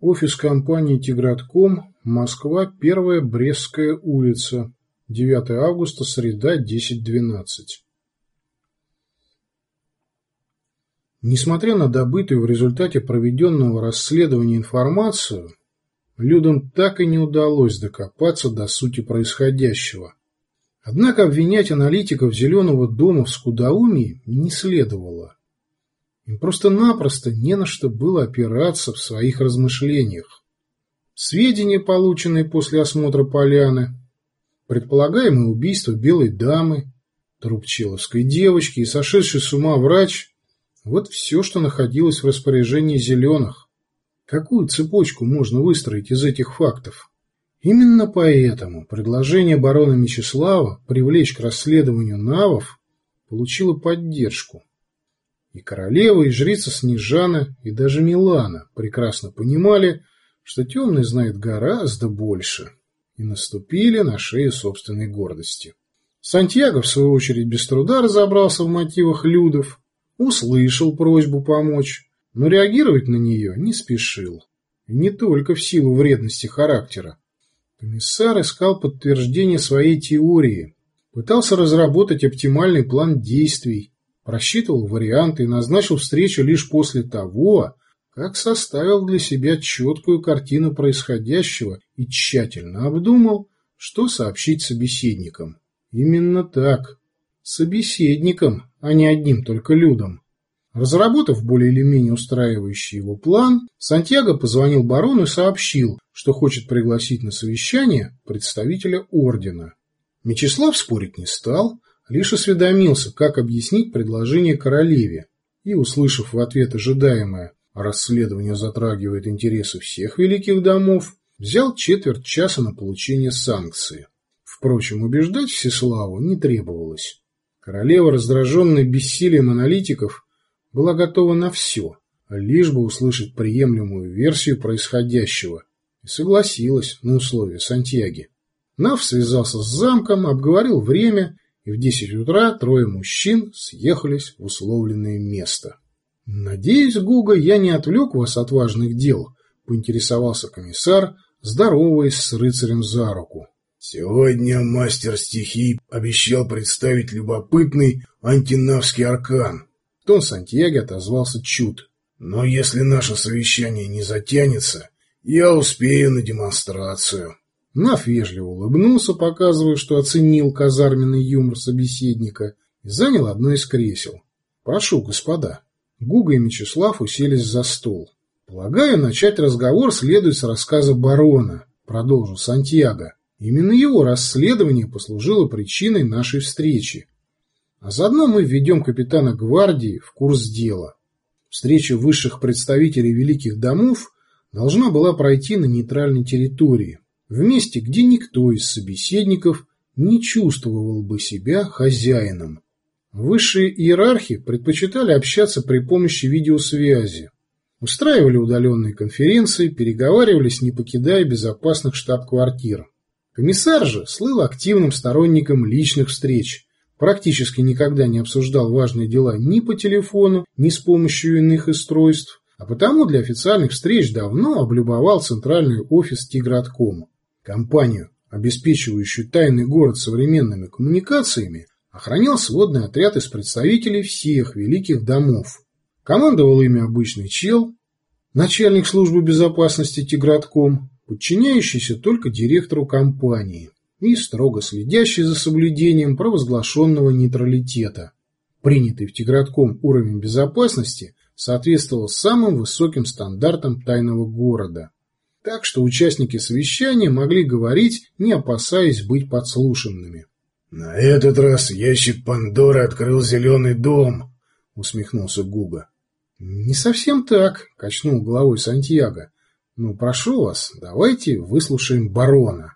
Офис компании «Тигратком», Москва, 1 Брестская улица, 9 августа, среда, 10.12. Несмотря на добытую в результате проведенного расследования информацию, людям так и не удалось докопаться до сути происходящего. Однако обвинять аналитиков Зеленого дома в скудоумии не следовало. Им просто-напросто не на что было опираться в своих размышлениях. Сведения, полученные после осмотра поляны, предполагаемое убийство белой дамы, труп человской девочки и сошедший с ума врач – вот все, что находилось в распоряжении зеленых. Какую цепочку можно выстроить из этих фактов? Именно поэтому предложение барона Мечислава привлечь к расследованию навов получило поддержку. И королева, и жрица Снежана, и даже Милана прекрасно понимали, что темный знает гораздо больше, и наступили на шею собственной гордости. Сантьяго, в свою очередь, без труда разобрался в мотивах Людов, услышал просьбу помочь, но реагировать на нее не спешил. И не только в силу вредности характера. Комиссар искал подтверждение своей теории, пытался разработать оптимальный план действий, просчитывал варианты и назначил встречу лишь после того, как составил для себя четкую картину происходящего и тщательно обдумал, что сообщить собеседникам. Именно так. Собеседникам, а не одним только людям. Разработав более или менее устраивающий его план, Сантьяго позвонил барону и сообщил, что хочет пригласить на совещание представителя ордена. Мечислав спорить не стал, лишь осведомился, как объяснить предложение королеве, и, услышав в ответ ожидаемое «расследование затрагивает интересы всех великих домов», взял четверть часа на получение санкции. Впрочем, убеждать Всеславу не требовалось. Королева, раздраженная бессилием аналитиков, была готова на все, лишь бы услышать приемлемую версию происходящего, и согласилась на условия Сантьяги. Нав связался с замком, обговорил время и в десять утра трое мужчин съехались в условленное место. «Надеюсь, Гуга, я не отвлек вас от важных дел», — поинтересовался комиссар, здороваясь с рыцарем за руку. «Сегодня мастер стихий обещал представить любопытный антинавский аркан». Тон Сантьяго отозвался чуд. «Но если наше совещание не затянется, я успею на демонстрацию». Наф вежливо улыбнулся, показывая, что оценил казарменный юмор собеседника, и занял одно из кресел. «Прошу, господа». Гуга и Мечислав уселись за стол. «Полагаю, начать разговор следует с рассказа барона», — продолжил Сантьяго. «Именно его расследование послужило причиной нашей встречи. А заодно мы введем капитана гвардии в курс дела. Встреча высших представителей великих домов должна была пройти на нейтральной территории, в месте, где никто из собеседников не чувствовал бы себя хозяином. Высшие иерархи предпочитали общаться при помощи видеосвязи, устраивали удаленные конференции, переговаривались, не покидая безопасных штаб-квартир. Комиссар же слыл активным сторонником личных встреч, практически никогда не обсуждал важные дела ни по телефону, ни с помощью иных устройств, а потому для официальных встреч давно облюбовал центральный офис Тиграткома. Компанию, обеспечивающую тайный город современными коммуникациями, охранял сводный отряд из представителей всех великих домов. Командовал ими обычный чел, начальник службы безопасности Тигратком, подчиняющийся только директору компании и строго следящий за соблюдением провозглашенного нейтралитета. Принятый в Тигратком уровень безопасности соответствовал самым высоким стандартам тайного города так что участники совещания могли говорить, не опасаясь быть подслушанными. «На этот раз ящик Пандоры открыл зеленый дом», — усмехнулся Гуга. «Не совсем так», — качнул головой Сантьяго. «Ну, прошу вас, давайте выслушаем барона».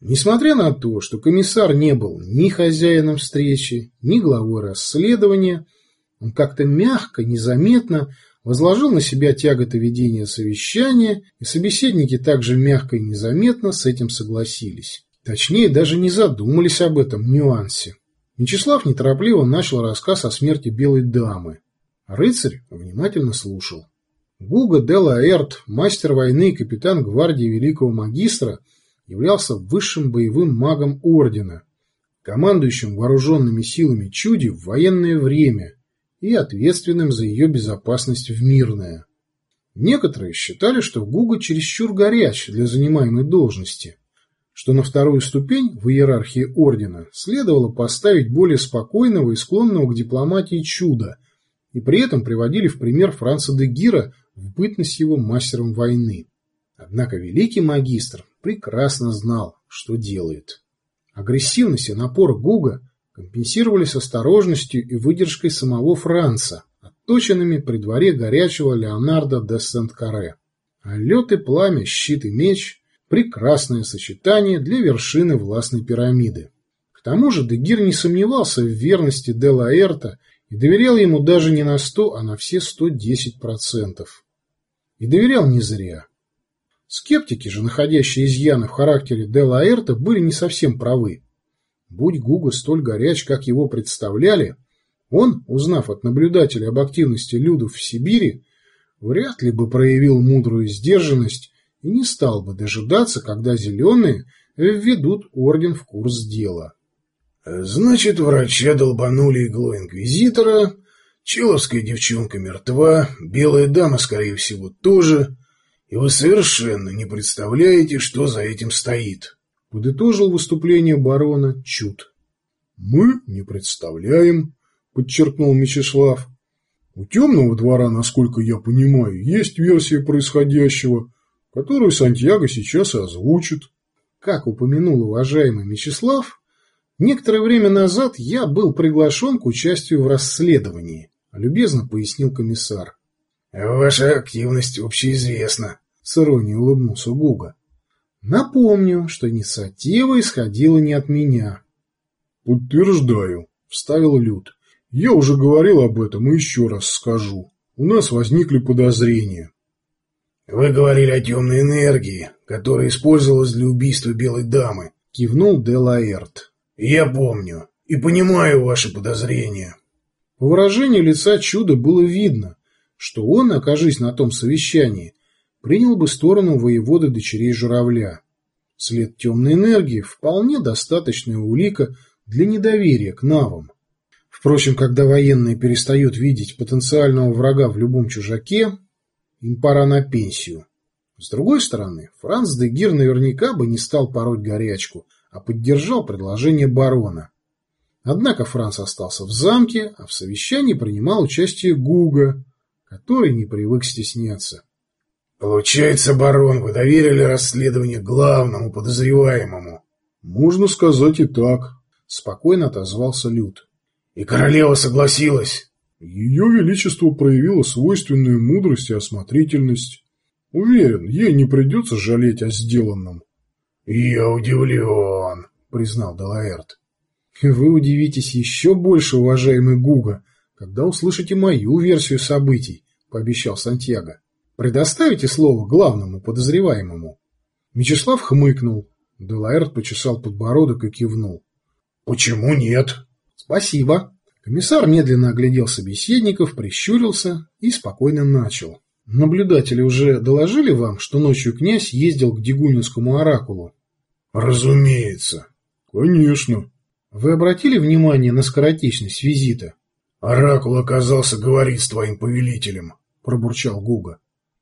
Несмотря на то, что комиссар не был ни хозяином встречи, ни главой расследования, он как-то мягко, незаметно возложил на себя тяготы ведения совещания, и собеседники также мягко и незаметно с этим согласились. Точнее, даже не задумались об этом нюансе. Мечислав неторопливо начал рассказ о смерти белой дамы. Рыцарь внимательно слушал. Гуга де Лаэрт, мастер войны и капитан гвардии великого магистра, являлся высшим боевым магом ордена, командующим вооруженными силами чуди в военное время и ответственным за ее безопасность в мирное. Некоторые считали, что Гуга чересчур горяч для занимаемой должности, что на вторую ступень в иерархии ордена следовало поставить более спокойного и склонного к дипломатии чуда, и при этом приводили в пример Франца де Гира в бытность его мастером войны. Однако великий магистр прекрасно знал, что делает. Агрессивность и напор Гуга компенсировались осторожностью и выдержкой самого Франца, отточенными при дворе горячего Леонардо де Сент-Каре. А лед и пламя, щит и меч – прекрасное сочетание для вершины властной пирамиды. К тому же Дегир не сомневался в верности де Лаэрта и доверял ему даже не на 100, а на все 110%. И доверял не зря. Скептики же, находящие изъяны в характере де Лаэрта, были не совсем правы. Будь Гуга столь горяч, как его представляли, он, узнав от наблюдателя об активности людов в Сибири, вряд ли бы проявил мудрую сдержанность и не стал бы дожидаться, когда зеленые введут орден в курс дела. Значит, врача долбанули иглой инквизитора, человская девчонка мертва, белая дама, скорее всего, тоже, и вы совершенно не представляете, что за этим стоит. Подытожил выступление барона Чуд. Мы не представляем, подчеркнул Мечислав. У темного двора, насколько я понимаю, есть версия происходящего, которую Сантьяго сейчас и озвучит. Как упомянул уважаемый Мечислав, некоторое время назад я был приглашен к участию в расследовании, любезно пояснил комиссар. Ваша активность общеизвестна, с иронией улыбнулся Гуга. Напомню, что инициатива исходила не от меня. Подтверждаю, вставил Люд. Я уже говорил об этом и еще раз скажу. У нас возникли подозрения. Вы говорили о темной энергии, которая использовалась для убийства белой дамы, кивнул Делаэрт. Я помню и понимаю ваши подозрения. По выражению лица чуда было видно, что он, окажись на том совещании, принял бы сторону воеводы дочерей журавля. След темной энергии – вполне достаточная улика для недоверия к навам. Впрочем, когда военные перестают видеть потенциального врага в любом чужаке, им пора на пенсию. С другой стороны, Франц де Гир наверняка бы не стал пороть горячку, а поддержал предложение барона. Однако Франц остался в замке, а в совещании принимал участие Гуга, который не привык стесняться. «Получается, барон, вы доверили расследование главному подозреваемому?» «Можно сказать и так», — спокойно отозвался Люд. «И королева согласилась?» «Ее величество проявило свойственную мудрость и осмотрительность. Уверен, ей не придется жалеть о сделанном». «Я удивлен», — признал Делаэрт. «Вы удивитесь еще больше, уважаемый Гуга, когда услышите мою версию событий», — пообещал Сантьяго. «Предоставите слово главному подозреваемому». Мечислав хмыкнул. Делаэрт почесал подбородок и кивнул. «Почему нет?» «Спасибо». Комиссар медленно оглядел собеседников, прищурился и спокойно начал. «Наблюдатели уже доложили вам, что ночью князь ездил к Дегунинскому оракулу?» «Разумеется». «Конечно». «Вы обратили внимание на скоротечность визита?» «Оракул оказался говорить с твоим повелителем», — пробурчал Гуга.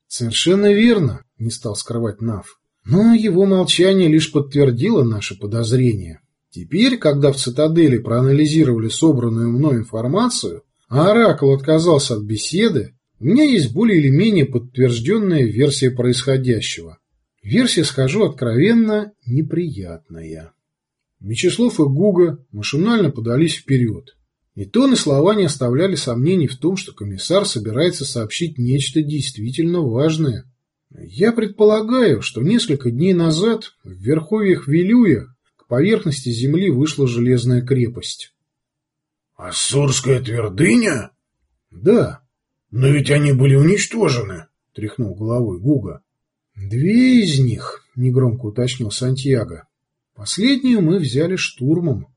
«Совершенно верно», — не стал скрывать Нав. «Но его молчание лишь подтвердило наши подозрения. Теперь, когда в цитадели проанализировали собранную мной информацию, а Оракул отказался от беседы, у меня есть более или менее подтвержденная версия происходящего. Версия, скажу откровенно, неприятная». Мечислав и Гуга машинально подались вперед. И тон и слова не оставляли сомнений в том, что комиссар собирается сообщить нечто действительно важное. Я предполагаю, что несколько дней назад в верховьях Вилюя к поверхности земли вышла железная крепость. «Ассурская твердыня?» «Да». «Но ведь они были уничтожены», — тряхнул головой Гуга. «Две из них», — негромко уточнил Сантьяго. «Последнюю мы взяли штурмом».